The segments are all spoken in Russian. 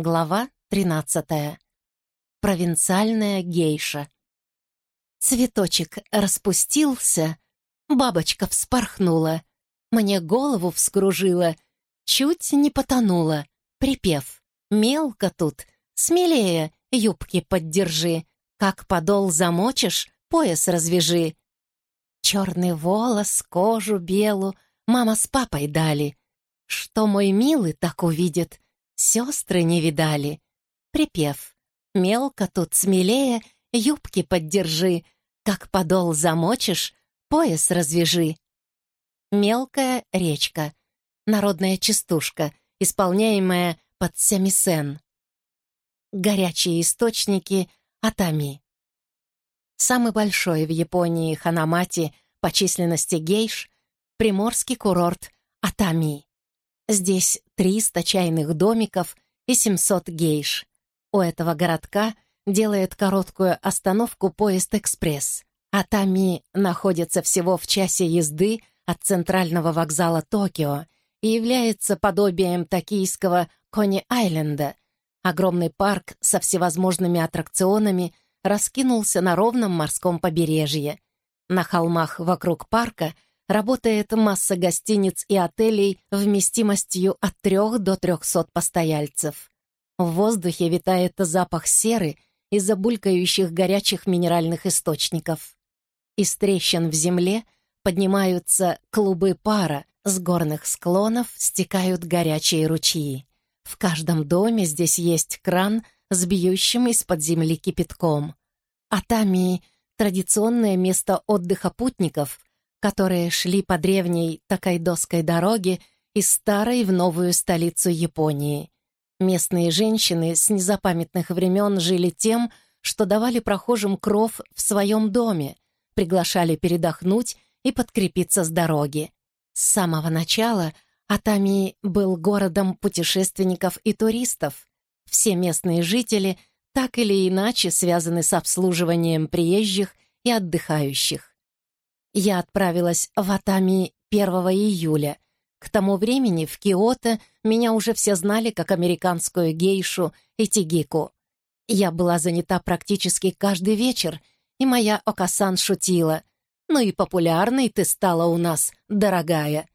Глава 13. Провинциальная гейша. Цветочек распустился, бабочка вспорхнула, мне голову вскружила, чуть не потонула. Припев «Мелко тут, смелее, юбки поддержи, как подол замочишь, пояс развяжи». Черный волос, кожу белу мама с папой дали. Что мой милый так увидит — Сестры не видали. Припев. Мелко тут смелее, юбки поддержи. Как подол замочишь, пояс развяжи. Мелкая речка. Народная частушка, исполняемая под сямисен. Горячие источники Атами. Самый большой в Японии Ханамати по численности гейш — приморский курорт Атами. Здесь 300 чайных домиков и 700 гейш. У этого городка делает короткую остановку поезд-экспресс. Атами находится всего в часе езды от центрального вокзала Токио и является подобием токийского Кони-Айленда. Огромный парк со всевозможными аттракционами раскинулся на ровном морском побережье. На холмах вокруг парка — работает масса гостиниц и отелей вместимостью от 3 до 300 постояльцев. В воздухе витает запах серы из-за булькающих горячих минеральных источников. Из трещин в земле поднимаются клубы пара, с горных склонов стекают горячие ручьи. В каждом доме здесь есть кран с бьющим из-под земли кипятком. Атами — традиционное место отдыха путников, которые шли по древней такайдоской дороге из старой в новую столицу Японии. Местные женщины с незапамятных времен жили тем, что давали прохожим кров в своем доме, приглашали передохнуть и подкрепиться с дороги. С самого начала Атами был городом путешественников и туристов. Все местные жители так или иначе связаны с обслуживанием приезжих и отдыхающих. Я отправилась в Атами 1 июля. К тому времени в Киото меня уже все знали как американскую гейшу и. Я была занята практически каждый вечер, и моя Окасан шутила. «Ну и популярной ты стала у нас, дорогая».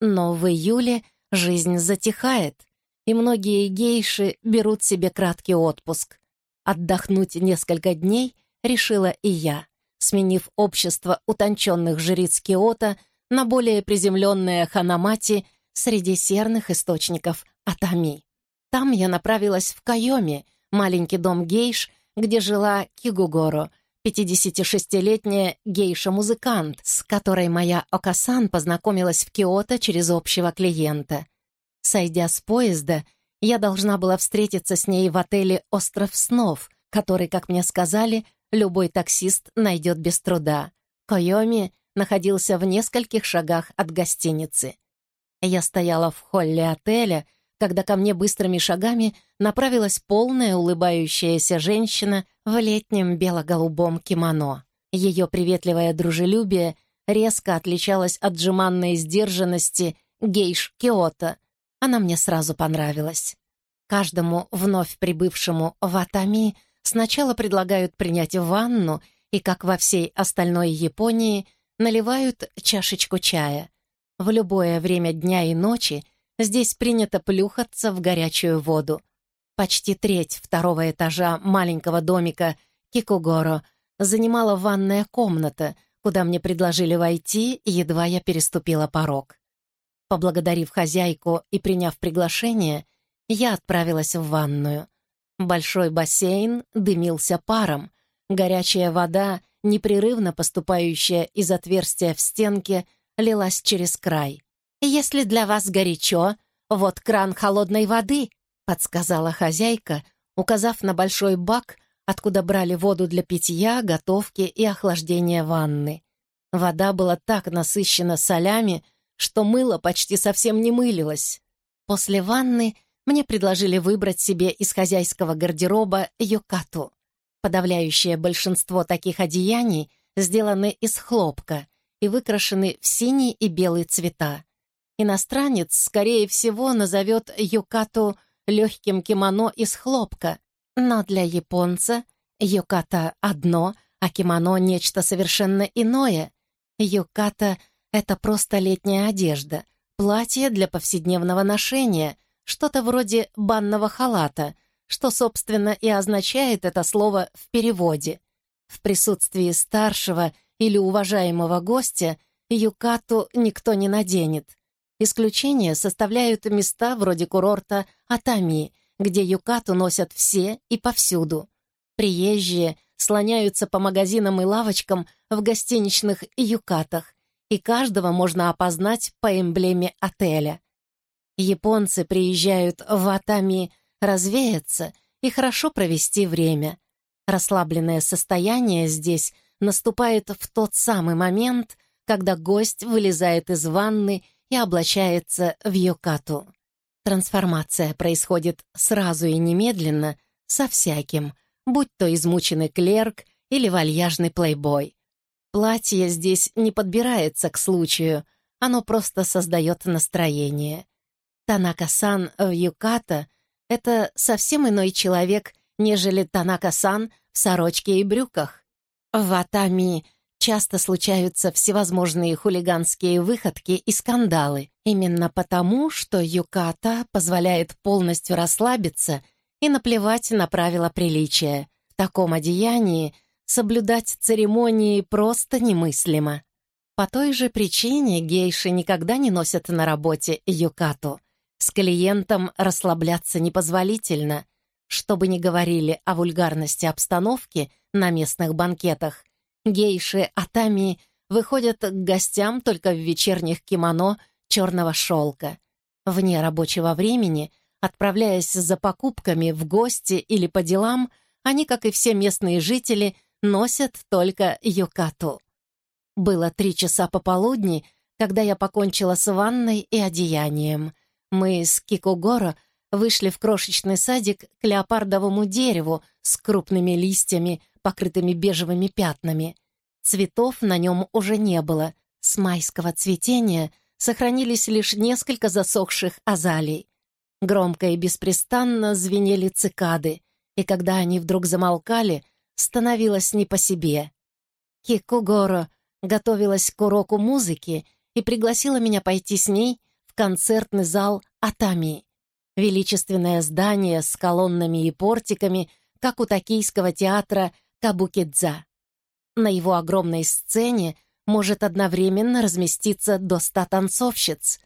Но в июле жизнь затихает, и многие гейши берут себе краткий отпуск. Отдохнуть несколько дней решила и я сменив общество утонченных жриц Киота на более приземленное Ханамати среди серных источников Атами. Там я направилась в Кайоми, маленький дом гейш, где жила Кигугоро, 56-летняя гейша-музыкант, с которой моя Окасан познакомилась в Киото через общего клиента. Сойдя с поезда, я должна была встретиться с ней в отеле «Остров снов», который, как мне сказали, любой таксист найдет без труда. Койоми находился в нескольких шагах от гостиницы. Я стояла в холле отеля, когда ко мне быстрыми шагами направилась полная улыбающаяся женщина в летнем бело-голубом кимоно. Ее приветливое дружелюбие резко отличалось от жеманной сдержанности гейш Киото. Она мне сразу понравилась. Каждому вновь прибывшему в Атами — Сначала предлагают принять ванну и, как во всей остальной Японии, наливают чашечку чая. В любое время дня и ночи здесь принято плюхаться в горячую воду. Почти треть второго этажа маленького домика Кикугоро занимала ванная комната, куда мне предложили войти, едва я переступила порог. Поблагодарив хозяйку и приняв приглашение, я отправилась в ванную — Большой бассейн дымился паром. Горячая вода, непрерывно поступающая из отверстия в стенке, лилась через край. «Если для вас горячо, вот кран холодной воды», — подсказала хозяйка, указав на большой бак, откуда брали воду для питья, готовки и охлаждения ванны. Вода была так насыщена солями, что мыло почти совсем не мылилось. После ванны — мне предложили выбрать себе из хозяйского гардероба юкату. Подавляющее большинство таких одеяний сделаны из хлопка и выкрашены в синий и белый цвета. Иностранец, скорее всего, назовет юкату легким кимоно из хлопка, но для японца юката одно, а кимоно — нечто совершенно иное. Юката — это просто летняя одежда, платье для повседневного ношения, что-то вроде банного халата, что, собственно, и означает это слово в переводе. В присутствии старшего или уважаемого гостя юкату никто не наденет. Исключение составляют места вроде курорта Атами, где юкату носят все и повсюду. Приезжие слоняются по магазинам и лавочкам в гостиничных юкатах, и каждого можно опознать по эмблеме отеля. Японцы приезжают в Атами развеяться и хорошо провести время. Расслабленное состояние здесь наступает в тот самый момент, когда гость вылезает из ванны и облачается в юкату. Трансформация происходит сразу и немедленно, со всяким, будь то измученный клерк или вальяжный плейбой. Платье здесь не подбирается к случаю, оно просто создает настроение. Танака-сан в юката — это совсем иной человек, нежели Танака-сан в сорочке и брюках. В Атами часто случаются всевозможные хулиганские выходки и скандалы, именно потому, что юката позволяет полностью расслабиться и наплевать на правила приличия. В таком одеянии соблюдать церемонии просто немыслимо. По той же причине гейши никогда не носят на работе юкату. С клиентом расслабляться непозволительно. Что бы ни говорили о вульгарности обстановки на местных банкетах, Гейши Атами выходят к гостям только в вечерних кимоно черного шелка. Вне рабочего времени, отправляясь за покупками в гости или по делам, они, как и все местные жители, носят только юкату. Было три часа пополудни, когда я покончила с ванной и одеянием. Мы с Кикугоро вышли в крошечный садик к леопардовому дереву с крупными листьями, покрытыми бежевыми пятнами. Цветов на нем уже не было. С майского цветения сохранились лишь несколько засохших азалий. Громко и беспрестанно звенели цикады, и когда они вдруг замолкали, становилось не по себе. Кикугоро готовилась к уроку музыки и пригласила меня пойти с ней концертный зал Атами. Величественное здание с колоннами и портиками, как у токийского театра Кабукидза. На его огромной сцене может одновременно разместиться до ста танцовщиц.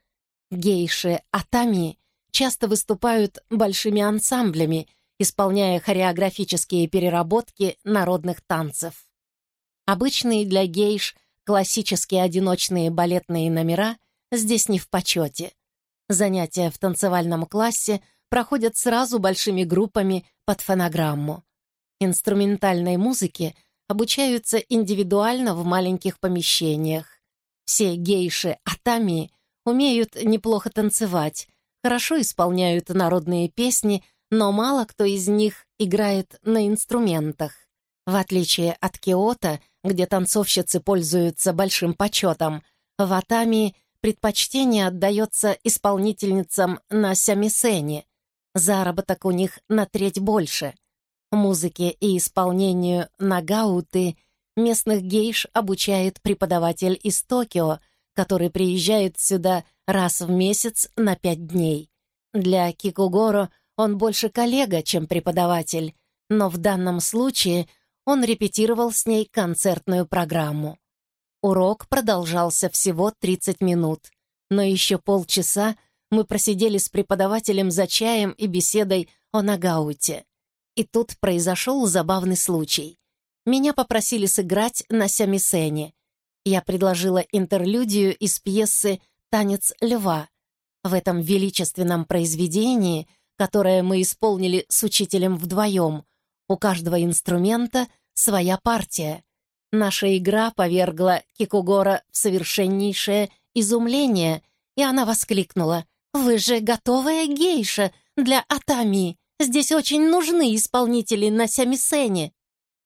Гейши Атами часто выступают большими ансамблями, исполняя хореографические переработки народных танцев. Обычные для гейш классические одиночные балетные номера здесь не в почете. Занятия в танцевальном классе проходят сразу большими группами под фонограмму. Инструментальной музыке обучаются индивидуально в маленьких помещениях. Все гейши Атами умеют неплохо танцевать, хорошо исполняют народные песни, но мало кто из них играет на инструментах. В отличие от Киота, где танцовщицы пользуются большим почетом, в Атами предпочтение отдается исполнительницам на сямисене. Заработок у них на треть больше. Музыке и исполнению нагауты местных гейш обучает преподаватель из Токио, который приезжает сюда раз в месяц на пять дней. Для Кикугоро он больше коллега, чем преподаватель, но в данном случае он репетировал с ней концертную программу. Урок продолжался всего 30 минут, но еще полчаса мы просидели с преподавателем за чаем и беседой о Нагауте. И тут произошел забавный случай. Меня попросили сыграть на сямисене. Я предложила интерлюдию из пьесы «Танец льва». В этом величественном произведении, которое мы исполнили с учителем вдвоем, у каждого инструмента своя партия. Наша игра повергла Кикугора в совершеннейшее изумление, и она воскликнула «Вы же готовая гейша для Атами!» Здесь очень нужны исполнители на сямисене».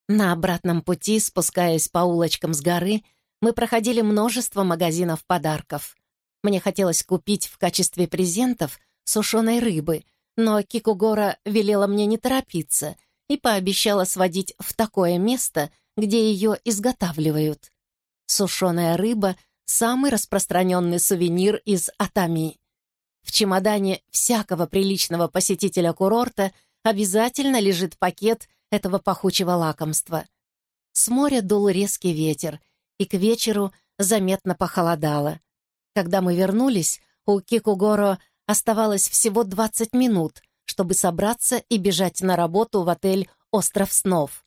На обратном пути, спускаясь по улочкам с горы, мы проходили множество магазинов подарков. Мне хотелось купить в качестве презентов сушеной рыбы, но Кикугора велела мне не торопиться и пообещала сводить в такое место, где ее изготавливают. Сушеная рыба — самый распространенный сувенир из Атами. В чемодане всякого приличного посетителя курорта обязательно лежит пакет этого пахучего лакомства. С моря дул резкий ветер, и к вечеру заметно похолодало. Когда мы вернулись, у Кикугоро оставалось всего 20 минут, чтобы собраться и бежать на работу в отель «Остров снов».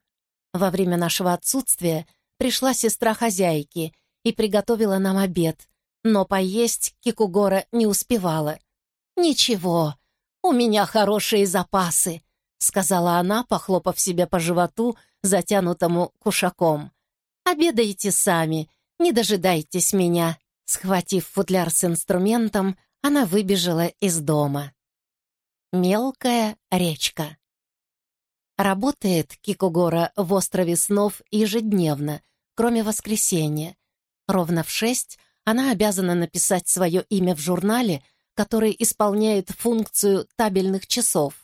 Во время нашего отсутствия пришла сестра хозяйки и приготовила нам обед, но поесть Кикугора не успевала. «Ничего, у меня хорошие запасы», — сказала она, похлопав себя по животу, затянутому кушаком. «Обедайте сами, не дожидайтесь меня». Схватив футляр с инструментом, она выбежала из дома. Мелкая речка. Работает Кикугора в острове снов ежедневно, кроме воскресенья. Ровно в шесть она обязана написать свое имя в журнале, который исполняет функцию табельных часов.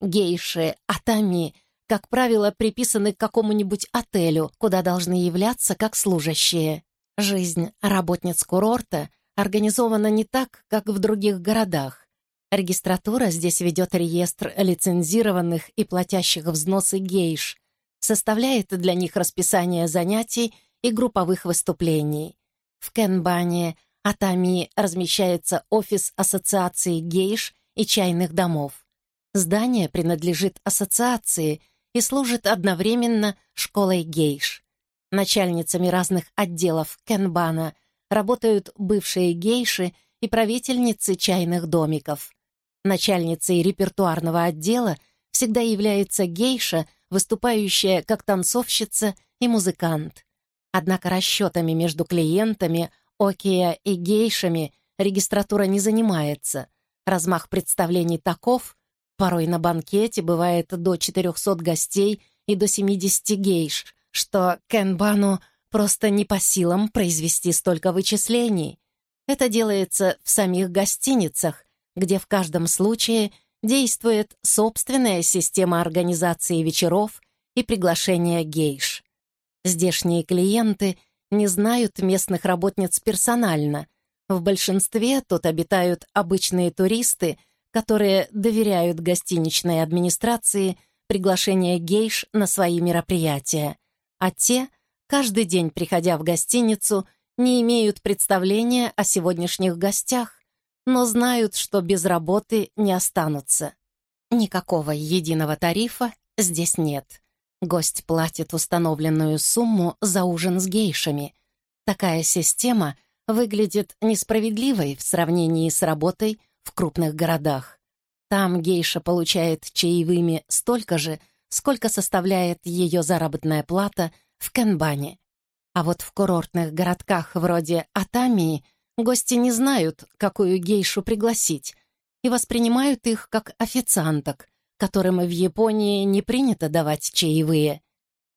Гейши, атами, как правило, приписаны к какому-нибудь отелю, куда должны являться как служащие. Жизнь работниц курорта организована не так, как в других городах. Регистратура здесь ведет реестр лицензированных и платящих взносы гейш, составляет для них расписание занятий и групповых выступлений. В Кенбане, Атами размещается офис Ассоциации гейш и чайных домов. Здание принадлежит ассоциации и служит одновременно школой гейш. Начальницами разных отделов Кенбана работают бывшие гейши и правительницы чайных домиков. Начальницей репертуарного отдела всегда является гейша, выступающая как танцовщица и музыкант. Однако расчетами между клиентами, окия и гейшами регистратура не занимается. Размах представлений таков, порой на банкете бывает до 400 гостей и до 70 гейш, что Кенбану просто не по силам произвести столько вычислений. Это делается в самих гостиницах, где в каждом случае действует собственная система организации вечеров и приглашения гейш. Здешние клиенты не знают местных работниц персонально. В большинстве тут обитают обычные туристы, которые доверяют гостиничной администрации приглашение гейш на свои мероприятия а те, каждый день приходя в гостиницу, не имеют представления о сегодняшних гостях, но знают, что без работы не останутся. Никакого единого тарифа здесь нет. Гость платит установленную сумму за ужин с гейшами. Такая система выглядит несправедливой в сравнении с работой в крупных городах. Там гейша получает чаевыми столько же, сколько составляет ее заработная плата в Кенбане. А вот в курортных городках вроде Атамии гости не знают, какую гейшу пригласить, и воспринимают их как официанток, которым в Японии не принято давать чаевые.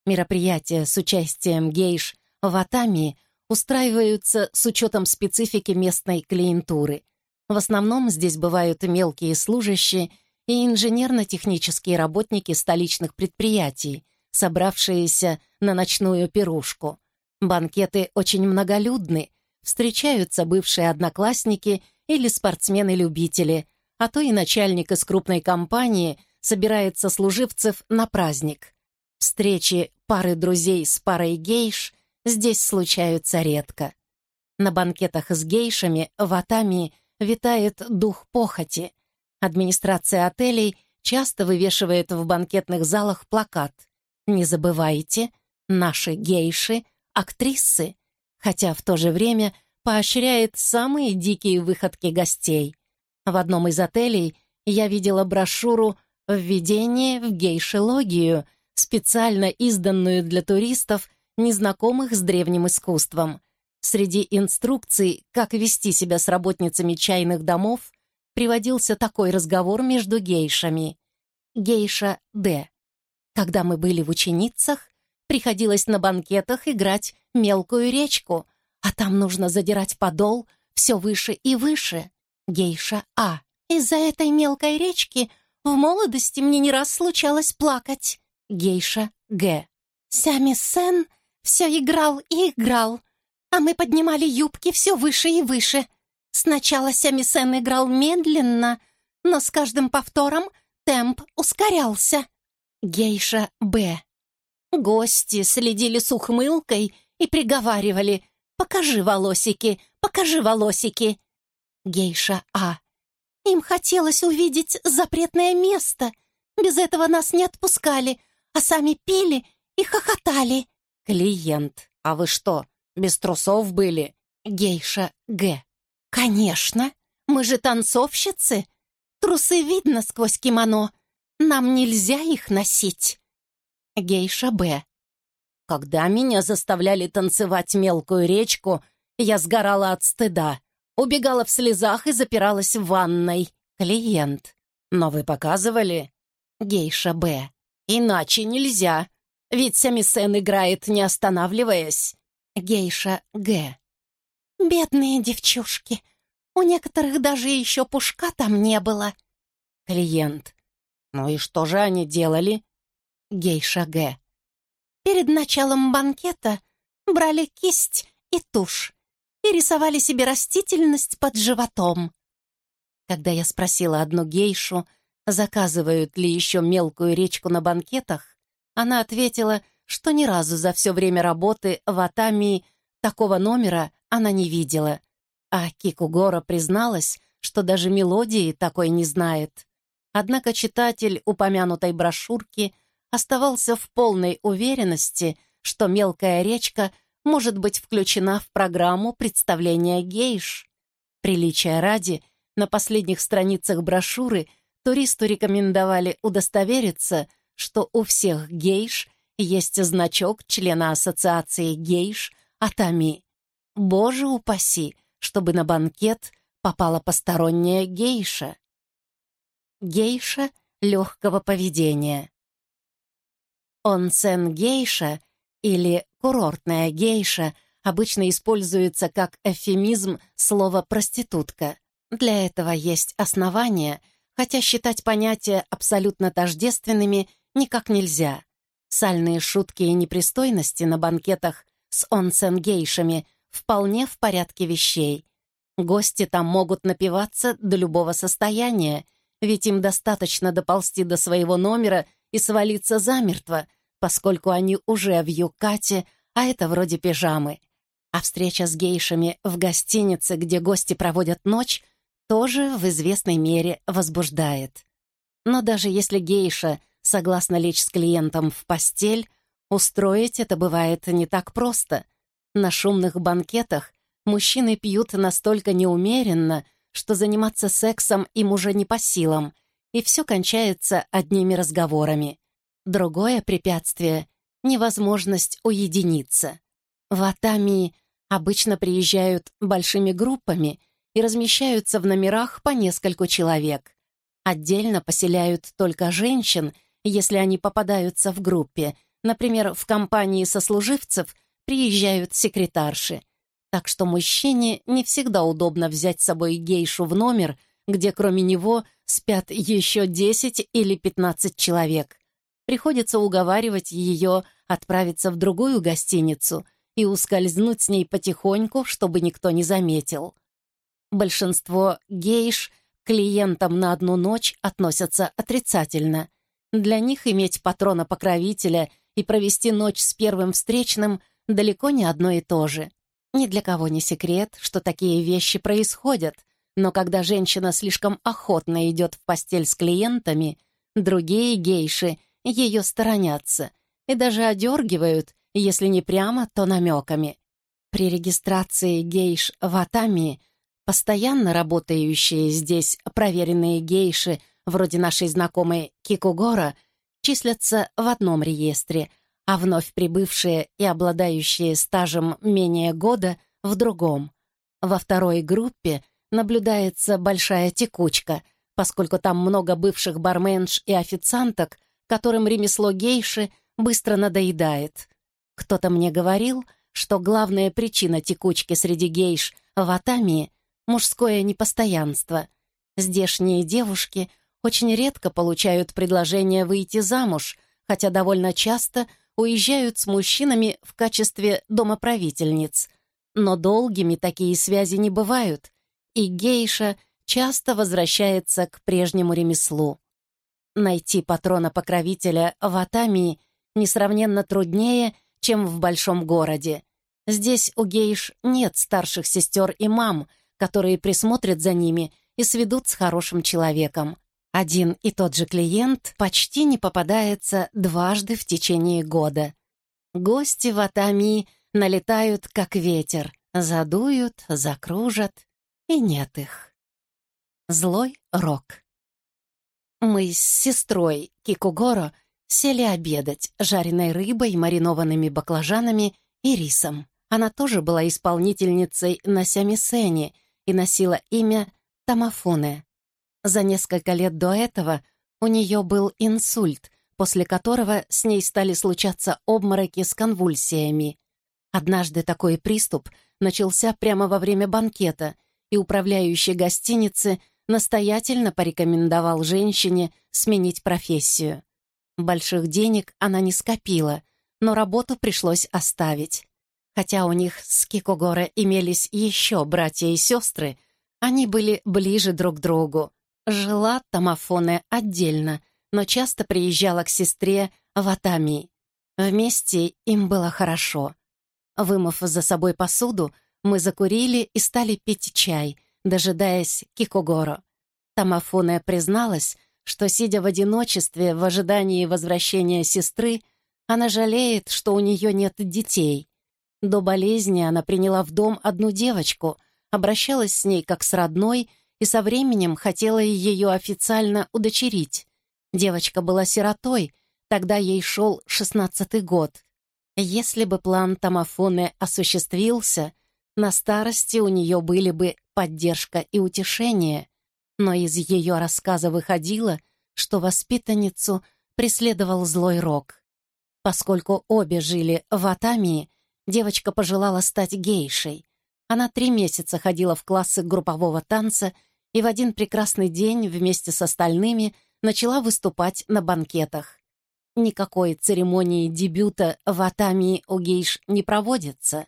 Мероприятия с участием гейш в Атамии устраиваются с учетом специфики местной клиентуры. В основном здесь бывают мелкие служащие и инженерно-технические работники столичных предприятий, собравшиеся на ночную пирушку. Банкеты очень многолюдны, встречаются бывшие одноклассники или спортсмены-любители, а то и начальник из крупной компании собирает сослуживцев на праздник. Встречи пары друзей с парой гейш здесь случаются редко. На банкетах с гейшами в Атами витает дух похоти — Администрация отелей часто вывешивает в банкетных залах плакат «Не забывайте, наши гейши — актрисы», хотя в то же время поощряет самые дикие выходки гостей. В одном из отелей я видела брошюру «Введение в гейшелогию», специально изданную для туристов, незнакомых с древним искусством. Среди инструкций, как вести себя с работницами чайных домов, приводился такой разговор между гейшами. Гейша Д. Когда мы были в ученицах, приходилось на банкетах играть мелкую речку, а там нужно задирать подол все выше и выше. Гейша А. Из-за этой мелкой речки в молодости мне не раз случалось плакать. Гейша Г. Сями Сен все играл и играл, а мы поднимали юбки все выше и выше. Сначала Сями Сен играл медленно, но с каждым повтором темп ускорялся. Гейша Б. Гости следили с ухмылкой и приговаривали «Покажи волосики, покажи волосики». Гейша А. Им хотелось увидеть запретное место. Без этого нас не отпускали, а сами пили и хохотали. Клиент. А вы что, без трусов были? Гейша Г. Конечно, мы же танцовщицы. Трусы видно сквозь кимоно. Нам нельзя их носить. Гейша Б. Когда меня заставляли танцевать мелкую речку, я сгорала от стыда. Убегала в слезах и запиралась в ванной. Клиент. Но вы показывали? Гейша Б. Иначе нельзя. Ведь Самисен играет, не останавливаясь. Гейша Г. Бедные девчушки. У некоторых даже еще пушка там не было. Клиент. Ну и что же они делали? Гейша Г. Перед началом банкета брали кисть и тушь и рисовали себе растительность под животом. Когда я спросила одну гейшу, заказывают ли еще мелкую речку на банкетах, она ответила, что ни разу за все время работы в Атамии такого номера она не видела. А Кикугора призналась, что даже мелодии такой не знает. Однако читатель упомянутой брошюрки оставался в полной уверенности, что мелкая речка может быть включена в программу представления гейш. Приличия ради, на последних страницах брошюры туристу рекомендовали удостовериться, что у всех гейш есть значок члена ассоциации гейш Атами. Боже упаси, чтобы на банкет попала посторонняя гейша. Гейша легкого поведения. Онсен-гейша или Курортная гейша обычно используется как эвфемизм слова «проститутка». Для этого есть основания, хотя считать понятия абсолютно тождественными никак нельзя. Сальные шутки и непристойности на банкетах с онсен-гейшами вполне в порядке вещей. Гости там могут напиваться до любого состояния, ведь им достаточно доползти до своего номера и свалиться замертво — поскольку они уже в юкате, а это вроде пижамы. А встреча с гейшами в гостинице, где гости проводят ночь, тоже в известной мере возбуждает. Но даже если гейша согласна лечь с клиентом в постель, устроить это бывает не так просто. На шумных банкетах мужчины пьют настолько неумеренно, что заниматься сексом им уже не по силам, и все кончается одними разговорами. Другое препятствие — невозможность уединиться. В Атамии обычно приезжают большими группами и размещаются в номерах по нескольку человек. Отдельно поселяют только женщин, если они попадаются в группе. Например, в компании сослуживцев приезжают секретарши. Так что мужчине не всегда удобно взять с собой гейшу в номер, где кроме него спят еще 10 или 15 человек приходится уговаривать ее отправиться в другую гостиницу и ускользнуть с ней потихоньку, чтобы никто не заметил. Большинство гейш клиентам на одну ночь относятся отрицательно. Для них иметь патрона-покровителя и провести ночь с первым встречным далеко не одно и то же. Ни для кого не секрет, что такие вещи происходят, но когда женщина слишком охотно идет в постель с клиентами, другие гейши — ее сторонятся и даже одергивают, если не прямо, то намеками. При регистрации гейш в Атами постоянно работающие здесь проверенные гейши, вроде нашей знакомой Кикугора, числятся в одном реестре, а вновь прибывшие и обладающие стажем менее года — в другом. Во второй группе наблюдается большая текучка, поскольку там много бывших барменш и официанток, которым ремесло гейши быстро надоедает. Кто-то мне говорил, что главная причина текучки среди гейш в Атамии — мужское непостоянство. Здешние девушки очень редко получают предложение выйти замуж, хотя довольно часто уезжают с мужчинами в качестве домоправительниц. Но долгими такие связи не бывают, и гейша часто возвращается к прежнему ремеслу. Найти патрона-покровителя в Атамии несравненно труднее, чем в большом городе. Здесь у гейш нет старших сестер и мам, которые присмотрят за ними и сведут с хорошим человеком. Один и тот же клиент почти не попадается дважды в течение года. Гости в Атамии налетают, как ветер, задуют, закружат, и нет их. Злой рок. Мы с сестрой Кикугоро сели обедать жареной рыбой, маринованными баклажанами и рисом. Она тоже была исполнительницей на сямисене и носила имя Тамафуне. За несколько лет до этого у нее был инсульт, после которого с ней стали случаться обмороки с конвульсиями. Однажды такой приступ начался прямо во время банкета, и управляющий гостиницы настоятельно порекомендовал женщине сменить профессию. Больших денег она не скопила, но работу пришлось оставить. Хотя у них с Кикогоре имелись еще братья и сестры, они были ближе друг к другу. Жила Тамафоне отдельно, но часто приезжала к сестре в Атами. Вместе им было хорошо. Вымыв за собой посуду, мы закурили и стали пить чай, дожидаясь Кикогоро. Тамафоне призналась, что, сидя в одиночестве в ожидании возвращения сестры, она жалеет, что у нее нет детей. До болезни она приняла в дом одну девочку, обращалась с ней как с родной и со временем хотела ее официально удочерить. Девочка была сиротой, тогда ей шел шестнадцатый год. Если бы план Томофоны осуществился, на старости у нее были бы поддержка и утешение, но из ее рассказа выходило, что воспитанницу преследовал злой рок. Поскольку обе жили в Атамии, девочка пожелала стать гейшей. Она три месяца ходила в классы группового танца и в один прекрасный день вместе с остальными начала выступать на банкетах. Никакой церемонии дебюта в Атамии у гейш не проводится.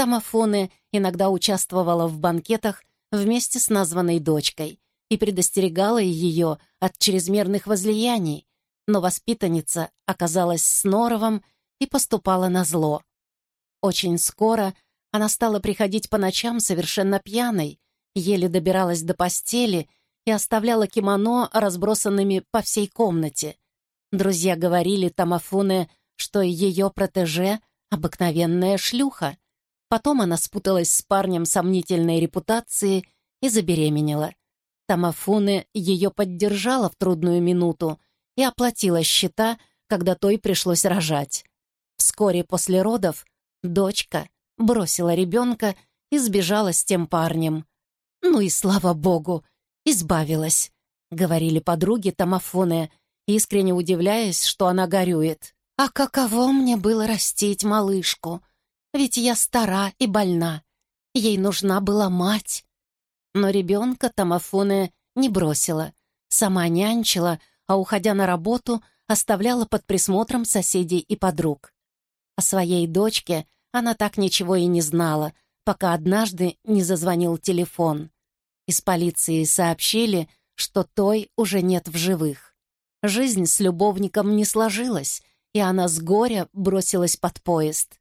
Тамафоне иногда участвовала в банкетах вместе с названной дочкой и предостерегала ее от чрезмерных возлияний, но воспитанница оказалась с норовом и поступала на зло. Очень скоро она стала приходить по ночам совершенно пьяной, еле добиралась до постели и оставляла кимоно разбросанными по всей комнате. Друзья говорили Тамафуне, что ее протеже — обыкновенная шлюха. Потом она спуталась с парнем сомнительной репутации и забеременела. Тамафуне ее поддержала в трудную минуту и оплатила счета, когда той пришлось рожать. Вскоре после родов Дочка бросила ребенка и сбежала с тем парнем. «Ну и слава богу, избавилась», — говорили подруги Томофоне, искренне удивляясь, что она горюет. «А каково мне было растить малышку? Ведь я стара и больна. Ей нужна была мать». Но ребенка Томофоне не бросила. Сама нянчила, а, уходя на работу, оставляла под присмотром соседей и подруг. О своей дочке она так ничего и не знала, пока однажды не зазвонил телефон. Из полиции сообщили, что той уже нет в живых. Жизнь с любовником не сложилась, и она с горя бросилась под поезд.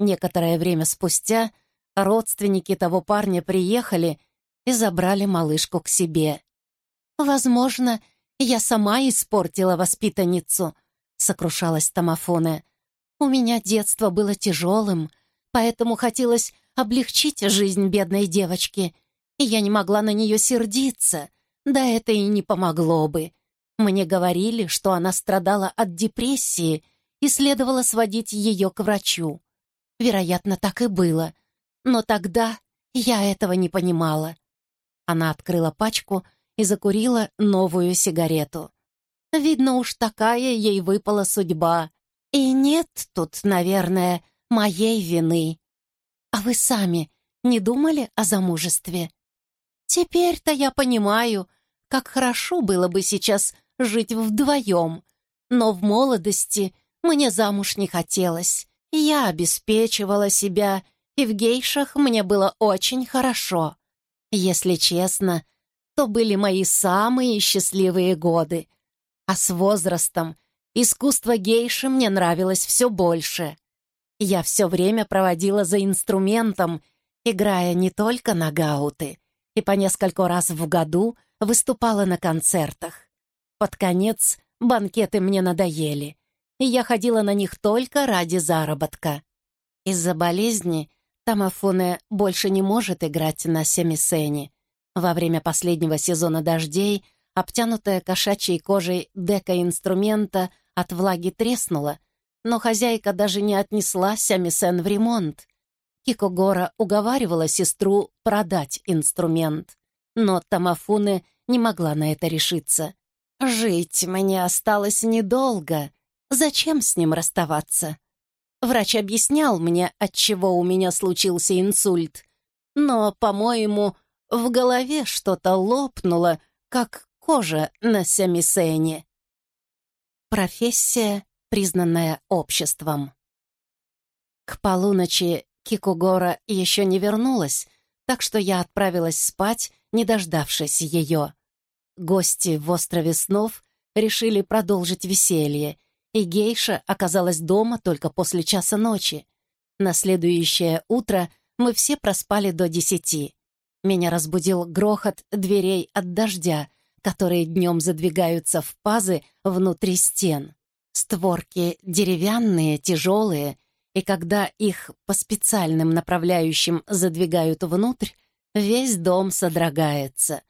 Некоторое время спустя родственники того парня приехали и забрали малышку к себе. «Возможно, я сама испортила воспитанницу», — сокрушалась Томофоне. У меня детство было тяжелым, поэтому хотелось облегчить жизнь бедной девочки, и я не могла на нее сердиться, да это и не помогло бы. Мне говорили, что она страдала от депрессии и следовало сводить ее к врачу. Вероятно, так и было, но тогда я этого не понимала. Она открыла пачку и закурила новую сигарету. Видно уж такая ей выпала судьба и нет тут, наверное, моей вины. А вы сами не думали о замужестве? Теперь-то я понимаю, как хорошо было бы сейчас жить вдвоем. Но в молодости мне замуж не хотелось. Я обеспечивала себя, и в гейшах мне было очень хорошо. Если честно, то были мои самые счастливые годы. А с возрастом искусство гейши мне нравилось все больше. Я все время проводила за инструментом, играя не только на гауты, и по несколько раз в году выступала на концертах. Под конец банкеты мне надоели, и я ходила на них только ради заработка. Из-за болезни Тамафуне больше не может играть на семисене. Во время последнего сезона дождей обтянутая кошачьей кожей дека инструмента от влаги треснула, но хозяйка даже не отнесла семисен в ремонт. Кикогора уговаривала сестру продать инструмент, но Тамафуне не могла на это решиться. «Жить мне осталось недолго. Зачем с ним расставаться?» Врач объяснял мне, от чего у меня случился инсульт. Но, по-моему, в голове что-то лопнуло, как кожа на семисене. Профессия, признанная обществом. К полуночи Кикугора еще не вернулась, так что я отправилась спать, не дождавшись ее. Гости в острове снов решили продолжить веселье, и гейша оказалась дома только после часа ночи. На следующее утро мы все проспали до десяти. Меня разбудил грохот дверей от дождя, которые днем задвигаются в пазы внутри стен. Створки деревянные, тяжелые, и когда их по специальным направляющим задвигают внутрь, весь дом содрогается.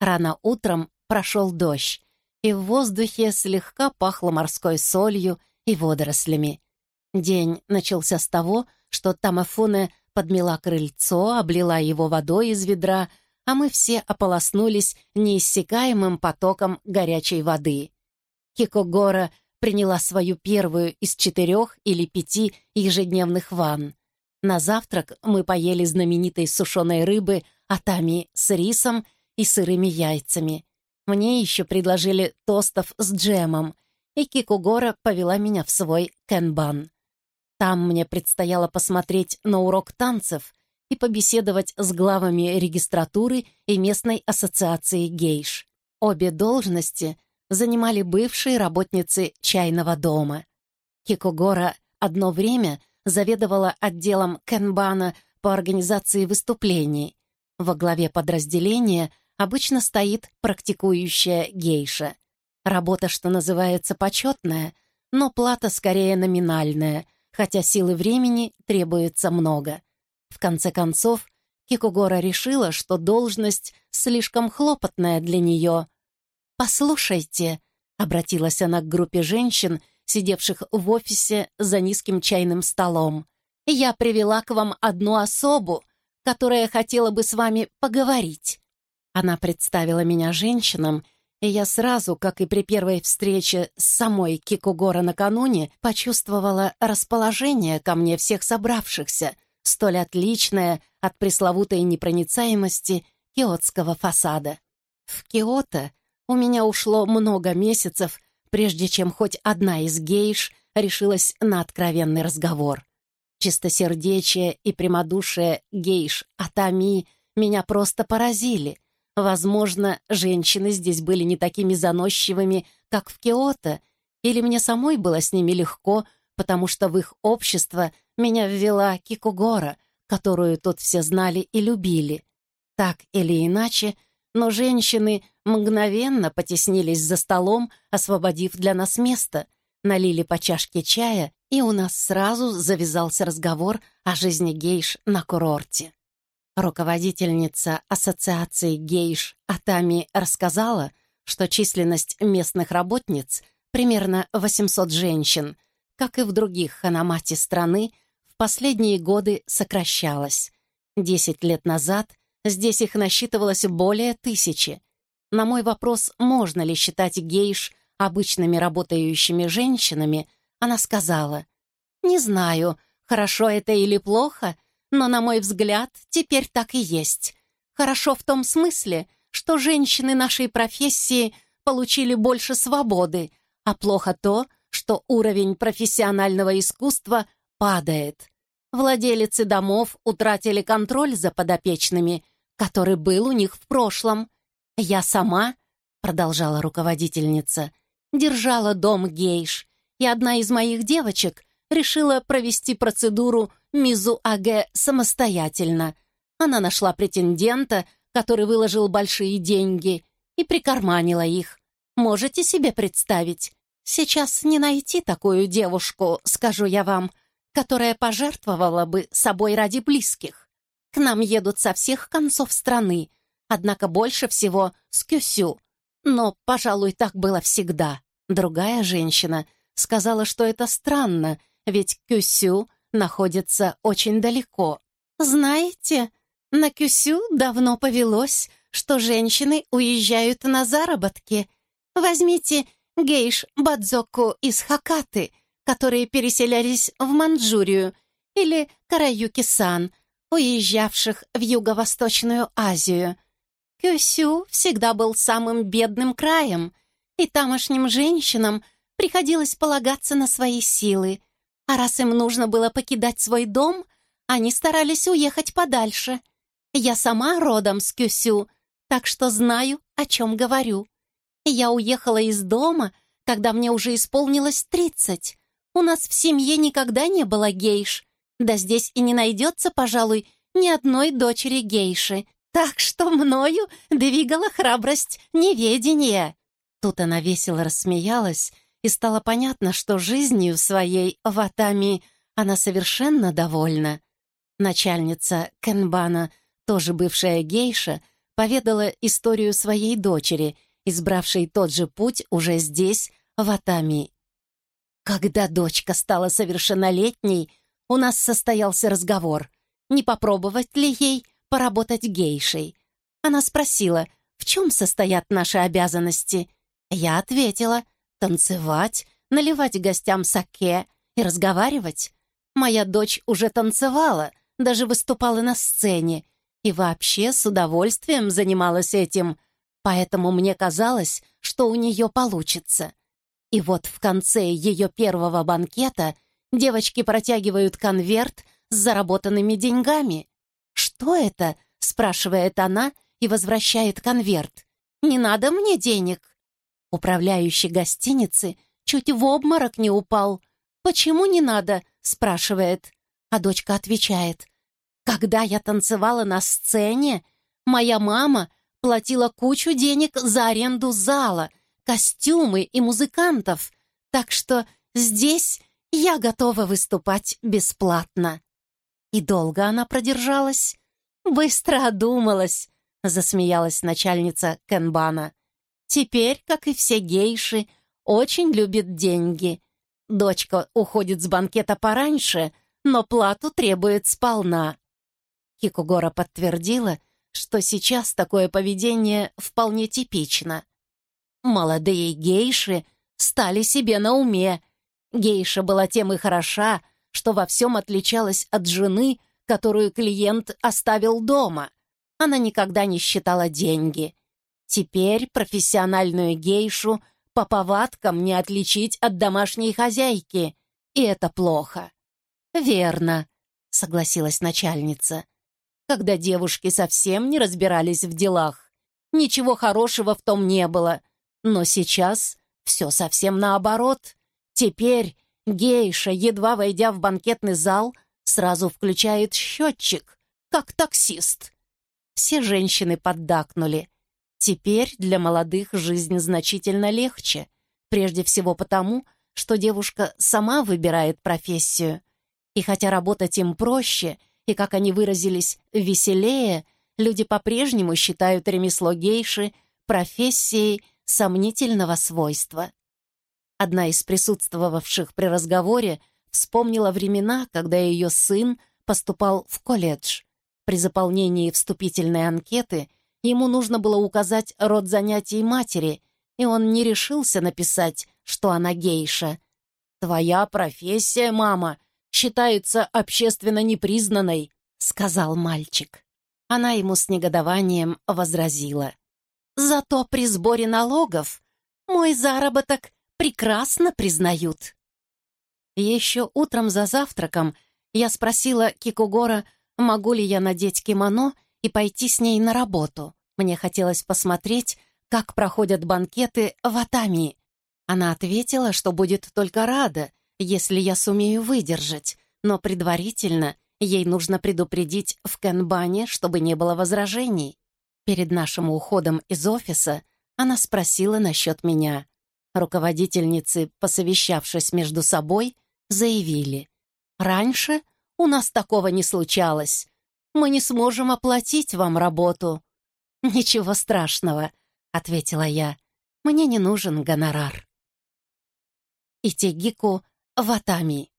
Рано утром прошел дождь, и в воздухе слегка пахло морской солью и водорослями. День начался с того, что Тамафуне подмела крыльцо, облила его водой из ведра, а мы все ополоснулись неиссякаемым потоком горячей воды. Кикогора приняла свою первую из четырех или пяти ежедневных ванн. На завтрак мы поели знаменитой сушеной рыбы атами с рисом и сырыми яйцами. Мне еще предложили тостов с джемом, и Кикугора повела меня в свой кенбан. Там мне предстояло посмотреть на урок танцев и побеседовать с главами регистратуры и местной ассоциации гейш. Обе должности занимали бывшие работницы чайного дома. Кикугора одно время заведовала отделом кенбана по организации выступлений. Во главе подразделения — обычно стоит практикующая гейша. Работа, что называется, почетная, но плата скорее номинальная, хотя силы времени требуется много. В конце концов, Кикугора решила, что должность слишком хлопотная для нее. «Послушайте», — обратилась она к группе женщин, сидевших в офисе за низким чайным столом, «я привела к вам одну особу, которая хотела бы с вами поговорить. Она представила меня женщинам, и я сразу, как и при первой встрече с самой Кикугора накануне, почувствовала расположение ко мне всех собравшихся, столь отличное от пресловутой непроницаемости киотского фасада. В Киото у меня ушло много месяцев, прежде чем хоть одна из гейш решилась на откровенный разговор. Чистосердечие и прямодушие гейш Атами меня просто поразили — Возможно, женщины здесь были не такими заносчивыми, как в Киото, или мне самой было с ними легко, потому что в их общество меня ввела Кикугора, которую тут все знали и любили. Так или иначе, но женщины мгновенно потеснились за столом, освободив для нас место, налили по чашке чая, и у нас сразу завязался разговор о жизни гейш на курорте. Руководительница Ассоциации гейш Атами рассказала, что численность местных работниц примерно 800 женщин, как и в других ханамати страны, в последние годы сокращалась. Десять лет назад здесь их насчитывалось более тысячи. На мой вопрос, можно ли считать гейш обычными работающими женщинами, она сказала, «Не знаю, хорошо это или плохо, но, на мой взгляд, теперь так и есть. Хорошо в том смысле, что женщины нашей профессии получили больше свободы, а плохо то, что уровень профессионального искусства падает. Владелицы домов утратили контроль за подопечными, который был у них в прошлом. Я сама, продолжала руководительница, держала дом гейш, и одна из моих девочек решила провести процедуру Мизу-Аге самостоятельно. Она нашла претендента, который выложил большие деньги, и прикарманила их. Можете себе представить? Сейчас не найти такую девушку, скажу я вам, которая пожертвовала бы собой ради близких. К нам едут со всех концов страны, однако больше всего с Кюсю. Но, пожалуй, так было всегда. Другая женщина сказала, что это странно, ведь Кюсю находится очень далеко. Знаете, на Кюсю давно повелось, что женщины уезжают на заработки. Возьмите гейш Бадзоку из Хакаты, которые переселялись в Манчжурию, или Караюки-сан, уезжавших в Юго-Восточную Азию. Кюсю всегда был самым бедным краем, и тамошним женщинам приходилось полагаться на свои силы. А раз им нужно было покидать свой дом, они старались уехать подальше. Я сама родом с Кюсю, так что знаю, о чем говорю. Я уехала из дома, когда мне уже исполнилось тридцать. У нас в семье никогда не было гейш. Да здесь и не найдется, пожалуй, ни одной дочери гейши. Так что мною двигала храбрость неведения. Тут она весело рассмеялась, и стало понятно, что жизнью своей Ватами она совершенно довольна. Начальница Кенбана, тоже бывшая гейша, поведала историю своей дочери, избравшей тот же путь уже здесь, в Атами. Когда дочка стала совершеннолетней, у нас состоялся разговор, не попробовать ли ей поработать гейшей. Она спросила, в чем состоят наши обязанности. Я ответила — Танцевать, наливать гостям саке и разговаривать. Моя дочь уже танцевала, даже выступала на сцене и вообще с удовольствием занималась этим, поэтому мне казалось, что у нее получится. И вот в конце ее первого банкета девочки протягивают конверт с заработанными деньгами. «Что это?» — спрашивает она и возвращает конверт. «Не надо мне денег». Управляющий гостиницы чуть в обморок не упал. «Почему не надо?» — спрашивает. А дочка отвечает. «Когда я танцевала на сцене, моя мама платила кучу денег за аренду зала, костюмы и музыкантов, так что здесь я готова выступать бесплатно». И долго она продержалась. «Быстро одумалась», — засмеялась начальница Кенбана. Теперь, как и все гейши, очень любит деньги. Дочка уходит с банкета пораньше, но плату требует сполна. Кикугора подтвердила, что сейчас такое поведение вполне типично. Молодые гейши стали себе на уме. Гейша была тем и хороша, что во всем отличалась от жены, которую клиент оставил дома. Она никогда не считала деньги. Теперь профессиональную гейшу по повадкам не отличить от домашней хозяйки, и это плохо. «Верно», — согласилась начальница. Когда девушки совсем не разбирались в делах, ничего хорошего в том не было. Но сейчас все совсем наоборот. Теперь гейша, едва войдя в банкетный зал, сразу включает счетчик, как таксист. Все женщины поддакнули — Теперь для молодых жизнь значительно легче, прежде всего потому, что девушка сама выбирает профессию. И хотя работать им проще, и, как они выразились, веселее, люди по-прежнему считают ремесло гейши профессией сомнительного свойства. Одна из присутствовавших при разговоре вспомнила времена, когда ее сын поступал в колледж. При заполнении вступительной анкеты Ему нужно было указать род занятий матери, и он не решился написать, что она гейша. «Твоя профессия, мама, считается общественно непризнанной», — сказал мальчик. Она ему с негодованием возразила. «Зато при сборе налогов мой заработок прекрасно признают». Еще утром за завтраком я спросила Кикугора, могу ли я надеть кимоно и пойти с ней на работу. Мне хотелось посмотреть, как проходят банкеты в Атами. Она ответила, что будет только рада, если я сумею выдержать, но предварительно ей нужно предупредить в Кенбане, чтобы не было возражений. Перед нашим уходом из офиса она спросила насчет меня. Руководительницы, посовещавшись между собой, заявили, «Раньше у нас такого не случалось. Мы не сможем оплатить вам работу». «Ничего страшного», — ответила я. «Мне не нужен гонорар». Итигику Ватами.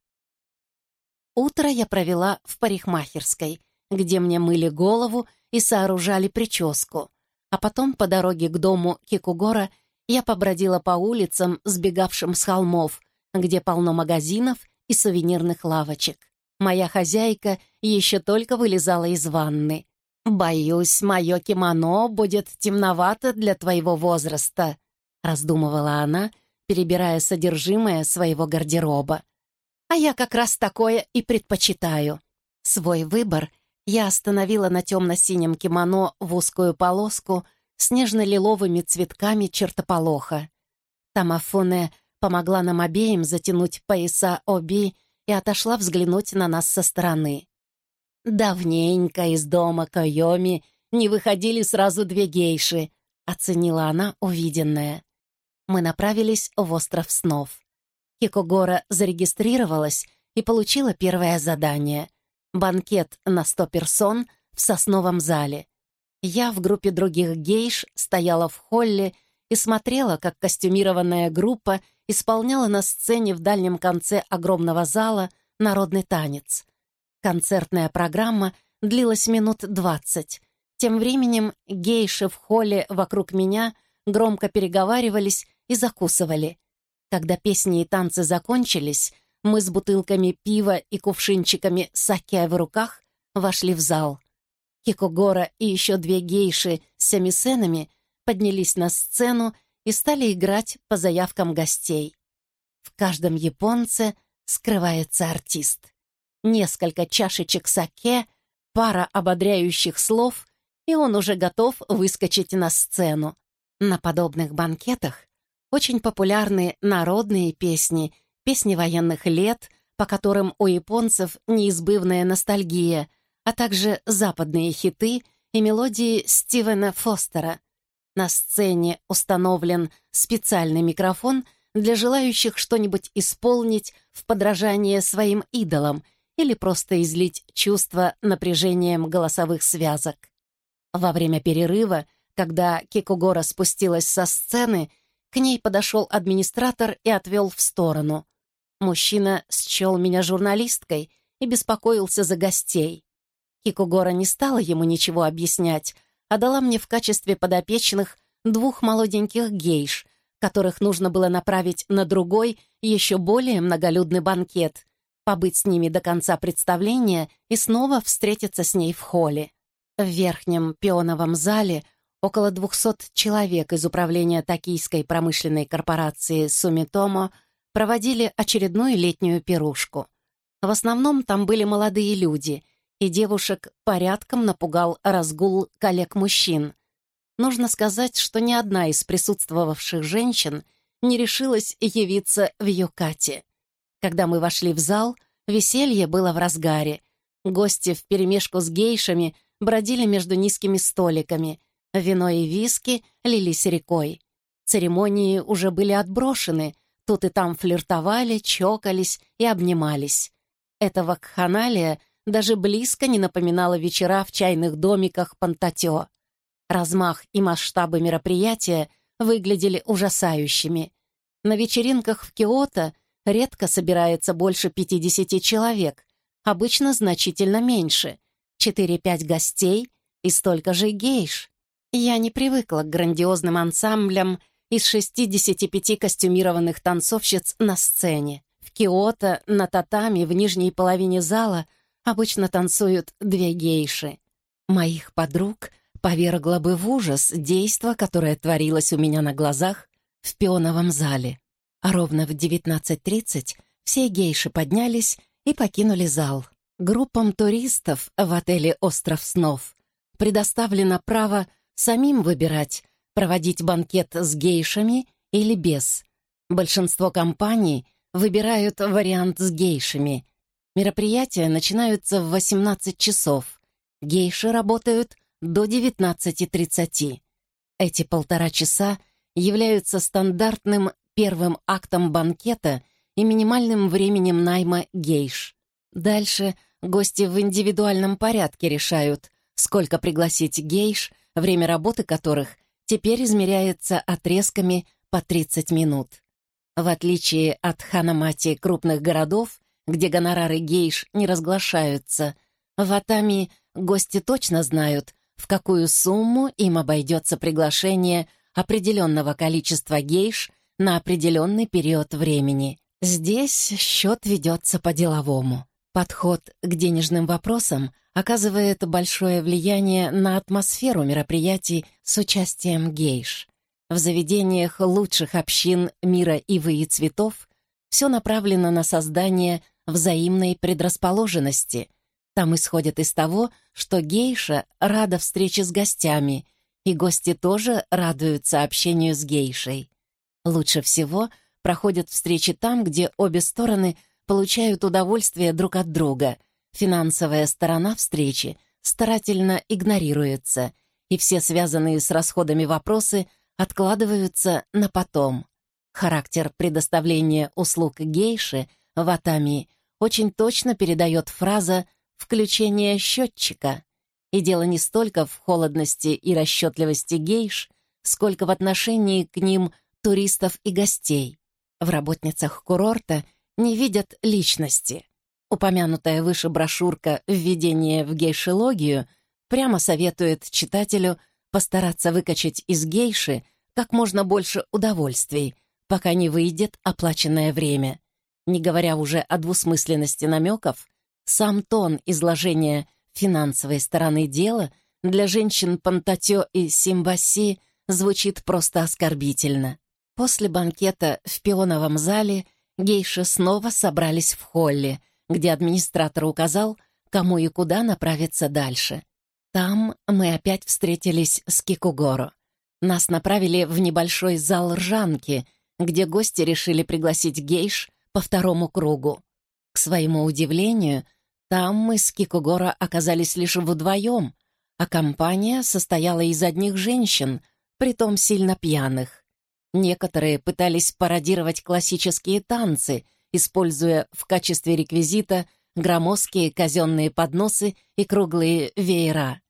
Утро я провела в парикмахерской, где мне мыли голову и сооружали прическу. А потом по дороге к дому Кикугора я побродила по улицам, сбегавшим с холмов, где полно магазинов и сувенирных лавочек. Моя хозяйка еще только вылезала из ванны. «Боюсь, мое кимоно будет темновато для твоего возраста», раздумывала она, перебирая содержимое своего гардероба. А я как раз такое и предпочитаю. Свой выбор я остановила на темно-синем кимоно в узкую полоску с нежно-лиловыми цветками чертополоха. Тамафоне помогла нам обеим затянуть пояса оби и отошла взглянуть на нас со стороны. «Давненько из дома Кайоми не выходили сразу две гейши», — оценила она увиденное. Мы направились в остров снов. Кикогора зарегистрировалась и получила первое задание — банкет на сто персон в сосновом зале. Я в группе других гейш стояла в холле и смотрела, как костюмированная группа исполняла на сцене в дальнем конце огромного зала народный танец. Концертная программа длилась минут двадцать. Тем временем гейши в холле вокруг меня громко переговаривались и закусывали. Когда песни и танцы закончились, мы с бутылками пива и кувшинчиками саке в руках вошли в зал. Кикогора и еще две гейши с семисенами поднялись на сцену и стали играть по заявкам гостей. В каждом японце скрывается артист. Несколько чашечек саке, пара ободряющих слов, и он уже готов выскочить на сцену. На подобных банкетах очень популярны народные песни, песни военных лет, по которым у японцев неизбывная ностальгия, а также западные хиты и мелодии Стивена Фостера. На сцене установлен специальный микрофон для желающих что-нибудь исполнить в подражание своим идолам или просто излить чувство напряжением голосовых связок. Во время перерыва, когда Кикугора спустилась со сцены, к ней подошел администратор и отвел в сторону. Мужчина счел меня журналисткой и беспокоился за гостей. Кикугора не стала ему ничего объяснять, а дала мне в качестве подопечных двух молоденьких гейш, которых нужно было направить на другой, еще более многолюдный банкет, побыть с ними до конца представления и снова встретиться с ней в холле. В верхнем пионовом зале — Около 200 человек из управления Токийской промышленной корпорации «Сумитомо» проводили очередную летнюю пирушку. В основном там были молодые люди, и девушек порядком напугал разгул коллег-мужчин. Нужно сказать, что ни одна из присутствовавших женщин не решилась явиться в Юкате. Когда мы вошли в зал, веселье было в разгаре. Гости вперемешку с гейшами бродили между низкими столиками — Вино и виски лились рекой. Церемонии уже были отброшены, тут и там флиртовали, чокались и обнимались. Эта вакханалия даже близко не напоминала вечера в чайных домиках Пантатё. Размах и масштабы мероприятия выглядели ужасающими. На вечеринках в Киото редко собирается больше 50 человек, обычно значительно меньше, 4-5 гостей и столько же гейш. Я не привыкла к грандиозным ансамблям из 65 костюмированных танцовщиц на сцене. В Киото на татами в нижней половине зала обычно танцуют две гейши. моих подруг повергло бы в ужас действо, которое творилось у меня на глазах в пионовом зале. А ровно в 19.30 все гейши поднялись и покинули зал. Группам туристов в отеле «Остров снов» предоставлено право самим выбирать, проводить банкет с гейшами или без. Большинство компаний выбирают вариант с гейшами. Мероприятия начинаются в 18 часов. Гейши работают до 19.30. Эти полтора часа являются стандартным первым актом банкета и минимальным временем найма гейш. Дальше гости в индивидуальном порядке решают, сколько пригласить гейш, время работы которых теперь измеряется отрезками по 30 минут. В отличие от ханамати крупных городов, где гонорары гейш не разглашаются, в Атами гости точно знают, в какую сумму им обойдется приглашение определенного количества гейш на определенный период времени. Здесь счет ведется по-деловому. Подход к денежным вопросам оказывает большое влияние на атмосферу мероприятий с участием гейш. В заведениях лучших общин мира ивы и цветов все направлено на создание взаимной предрасположенности. Там исходят из того, что гейша рада встрече с гостями, и гости тоже радуются общению с гейшей. Лучше всего проходят встречи там, где обе стороны получают удовольствие друг от друга. Финансовая сторона встречи старательно игнорируется, и все связанные с расходами вопросы откладываются на потом. Характер предоставления услуг гейши в Атами очень точно передает фраза «включение счетчика». И дело не столько в холодности и расчетливости гейш, сколько в отношении к ним туристов и гостей. В работницах курорта не видят личности. Упомянутая выше брошюрка «Введение в гейшелогию» прямо советует читателю постараться выкачать из гейши как можно больше удовольствий, пока не выйдет оплаченное время. Не говоря уже о двусмысленности намеков, сам тон изложения финансовой стороны дела для женщин Пантатё и Симбаси звучит просто оскорбительно. После банкета в пионовом зале гейши снова собрались в холле, где администратор указал, кому и куда направиться дальше. Там мы опять встретились с Кикугоро. Нас направили в небольшой зал ржанки, где гости решили пригласить гейш по второму кругу. К своему удивлению, там мы с Кикугоро оказались лишь вдвоем, а компания состояла из одних женщин, притом сильно пьяных. Некоторые пытались пародировать классические танцы, используя в качестве реквизита громоздкие казенные подносы и круглые веера.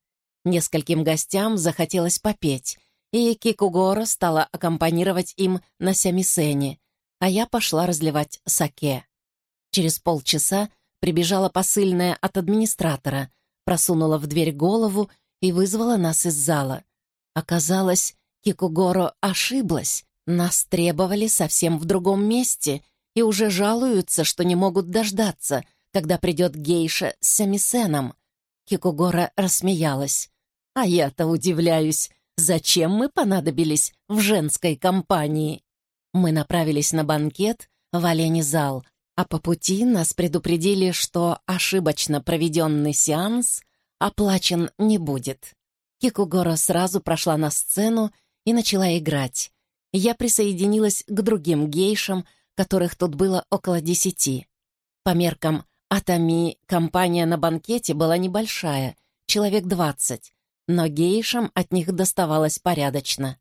Нескольким гостям захотелось попеть, и Кикугора стала аккомпанировать им на сямисене, а я пошла разливать саке. Через полчаса прибежала посыльная от администратора, просунула в дверь голову и вызвала нас из зала. Оказалось, Кикугоро ошиблась. Нас требовали совсем в другом месте и уже жалуются, что не могут дождаться, когда придет гейша с самисеном. Кикугора рассмеялась. А я-то удивляюсь, зачем мы понадобились в женской компании? Мы направились на банкет в олене зал, а по пути нас предупредили, что ошибочно проведенный сеанс оплачен не будет. Кикугора сразу прошла на сцену и начала играть. Я присоединилась к другим гейшам, которых тут было около десяти. По меркам Атами компания на банкете была небольшая, человек двадцать, но гейшам от них доставалось порядочно.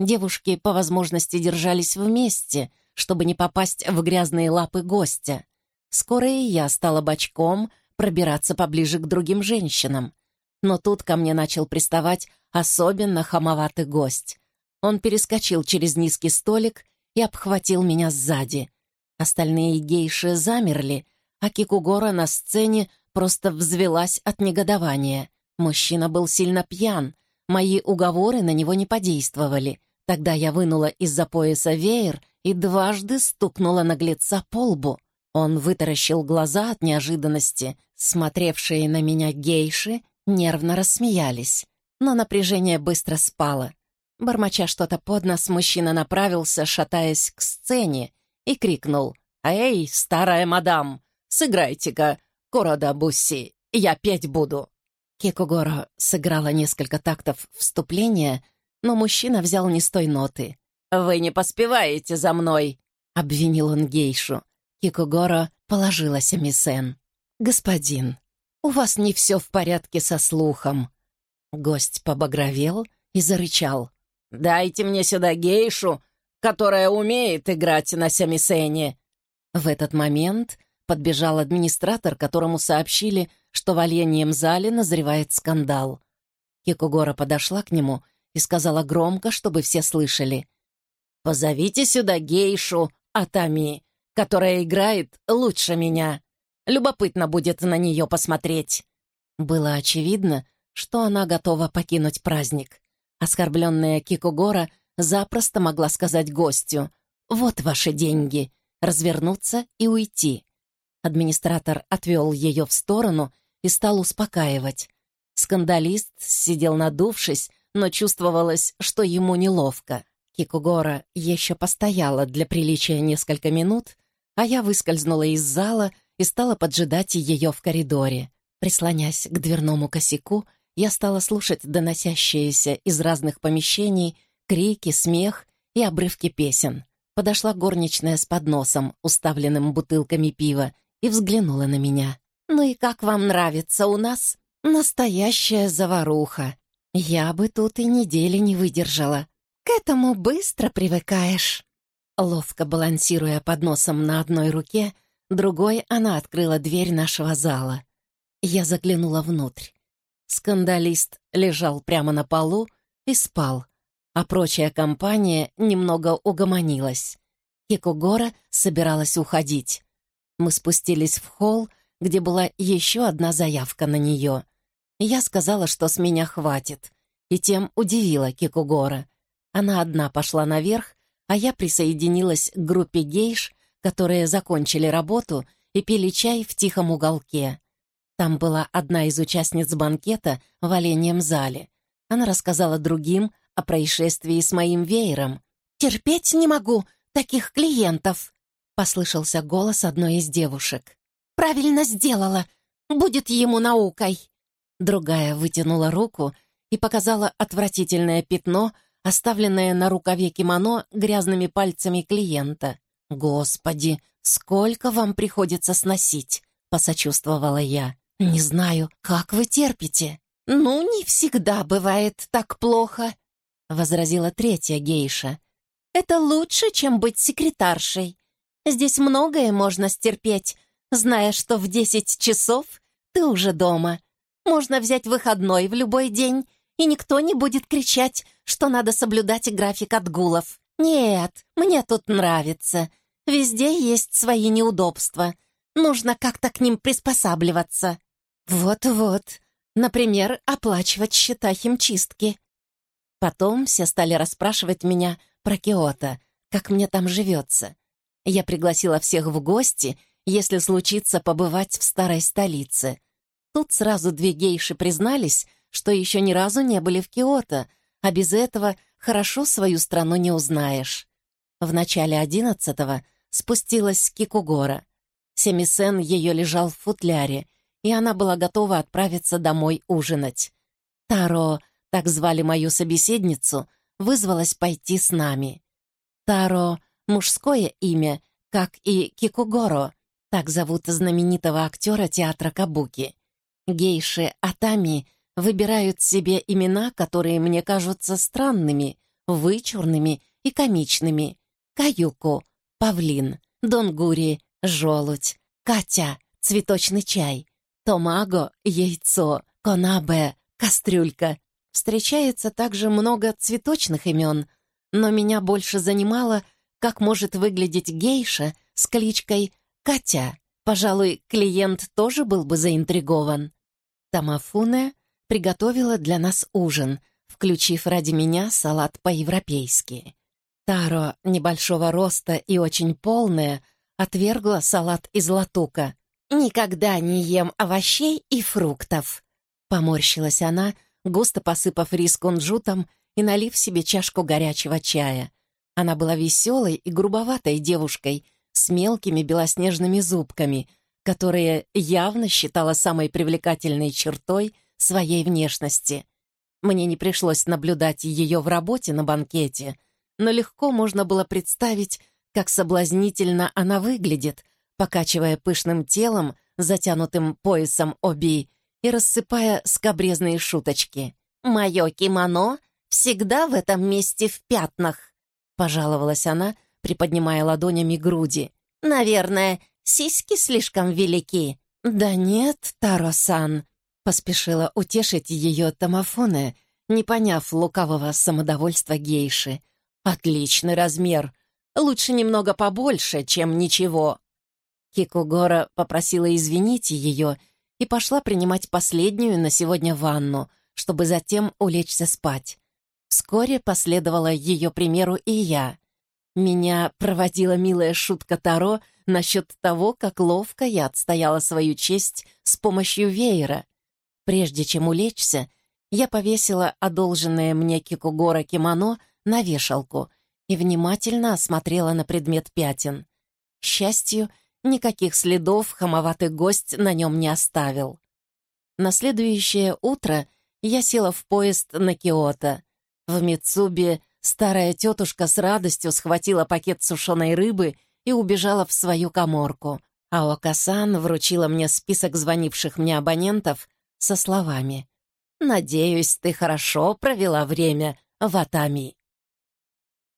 Девушки по возможности держались вместе, чтобы не попасть в грязные лапы гостя. Скоро и я стала бочком пробираться поближе к другим женщинам. Но тут ко мне начал приставать особенно хамоватый гость. Он перескочил через низкий столик и обхватил меня сзади. Остальные гейши замерли, а Кикугора на сцене просто взвелась от негодования — Мужчина был сильно пьян, мои уговоры на него не подействовали. Тогда я вынула из-за пояса веер и дважды стукнула наглеца по лбу. Он вытаращил глаза от неожиданности. Смотревшие на меня гейши нервно рассмеялись, но напряжение быстро спало. Бормоча что-то под нос, мужчина направился, шатаясь к сцене, и крикнул «Эй, старая мадам, сыграйте-ка Корода Бусси, я петь буду». Кикугоро сыграла несколько тактов вступления, но мужчина взял не с той ноты. «Вы не поспеваете за мной!» — обвинил он гейшу. Кикугоро положилась Амисен. «Господин, у вас не все в порядке со слухом». Гость побагровел и зарычал. «Дайте мне сюда гейшу, которая умеет играть на сямисене». В этот момент подбежал администратор, которому сообщили, что в оленьем зале назревает скандал. Кикугора подошла к нему и сказала громко, чтобы все слышали. «Позовите сюда гейшу Атами, которая играет лучше меня. Любопытно будет на нее посмотреть». Было очевидно, что она готова покинуть праздник. Оскорбленная Кикугора запросто могла сказать гостю «Вот ваши деньги», развернуться и уйти. Администратор отвел ее в сторону и стал успокаивать. Скандалист сидел надувшись, но чувствовалось, что ему неловко. Кикугора еще постояла для приличия несколько минут, а я выскользнула из зала и стала поджидать ее в коридоре. Прислонясь к дверному косяку, я стала слушать доносящиеся из разных помещений крики, смех и обрывки песен. Подошла горничная с подносом, уставленным бутылками пива, и взглянула на меня. «Ну и как вам нравится у нас? Настоящая заваруха. Я бы тут и недели не выдержала. К этому быстро привыкаешь». Ловко балансируя подносом на одной руке, другой она открыла дверь нашего зала. Я заглянула внутрь. Скандалист лежал прямо на полу и спал, а прочая компания немного угомонилась. Кикугора собиралась уходить. Мы спустились в холл, где была еще одна заявка на нее. Я сказала, что с меня хватит, и тем удивила Кикугора. Она одна пошла наверх, а я присоединилась к группе гейш, которые закончили работу и пили чай в тихом уголке. Там была одна из участниц банкета в оленьем зале. Она рассказала другим о происшествии с моим веером. «Терпеть не могу таких клиентов!» Послышался голос одной из девушек. «Правильно сделала! Будет ему наукой!» Другая вытянула руку и показала отвратительное пятно, оставленное на рукаве кимоно грязными пальцами клиента. «Господи, сколько вам приходится сносить!» — посочувствовала я. «Не знаю, как вы терпите?» «Ну, не всегда бывает так плохо», — возразила третья гейша. «Это лучше, чем быть секретаршей. Здесь многое можно стерпеть, зная, что в десять часов ты уже дома. Можно взять выходной в любой день, и никто не будет кричать, что надо соблюдать график отгулов. Нет, мне тут нравится. Везде есть свои неудобства. Нужно как-то к ним приспосабливаться. Вот-вот. Например, оплачивать счета химчистки. Потом все стали расспрашивать меня про Киото, как мне там живется. Я пригласила всех в гости, если случится побывать в старой столице. Тут сразу две гейши признались, что еще ни разу не были в Киото, а без этого хорошо свою страну не узнаешь. В начале одиннадцатого спустилась Кикугора. Семисен ее лежал в футляре, и она была готова отправиться домой ужинать. Таро, так звали мою собеседницу, вызвалась пойти с нами. Таро мужское имя, как и Кикугоро, так зовут знаменитого актера театра Кабуки. Гейши Атами выбирают себе имена, которые мне кажутся странными, вычурными и комичными. Каюку — павлин, Донгури — желудь, Катя — цветочный чай, Томаго — яйцо, Конабе — кастрюлька. Встречается также много цветочных имен, но меня больше занимало — как может выглядеть гейша с кличкой Катя. Пожалуй, клиент тоже был бы заинтригован. Тамафуне приготовила для нас ужин, включив ради меня салат по-европейски. Таро, небольшого роста и очень полная, отвергла салат из латука. «Никогда не ем овощей и фруктов». Поморщилась она, густо посыпав рис кунжутом и налив себе чашку горячего чая. Она была веселой и грубоватой девушкой с мелкими белоснежными зубками, которые явно считала самой привлекательной чертой своей внешности. Мне не пришлось наблюдать ее в работе на банкете, но легко можно было представить, как соблазнительно она выглядит, покачивая пышным телом, затянутым поясом оби, и рассыпая скобрезные шуточки. «Мое кимоно всегда в этом месте в пятнах», — пожаловалась она, приподнимая ладонями груди. «Наверное, сиськи слишком велики». «Да нет, Таро-сан», — поспешила утешить ее томофоны, не поняв лукавого самодовольства гейши. «Отличный размер. Лучше немного побольше, чем ничего». Кикугора попросила извинить ее и пошла принимать последнюю на сегодня ванну, чтобы затем улечься спать. Вскоре последовала ее примеру и я. Меня проводила милая шутка Таро насчет того, как ловко я отстояла свою честь с помощью веера. Прежде чем улечься, я повесила одолженное мне Кикугора кимоно на вешалку и внимательно осмотрела на предмет пятен. К счастью, Никаких следов хамоватый гость на нем не оставил. На следующее утро я села в поезд на Киото. В Мицубе старая тетушка с радостью схватила пакет сушеной рыбы и убежала в свою коморку, а Окасан вручила мне список звонивших мне абонентов со словами «Надеюсь, ты хорошо провела время в Атами».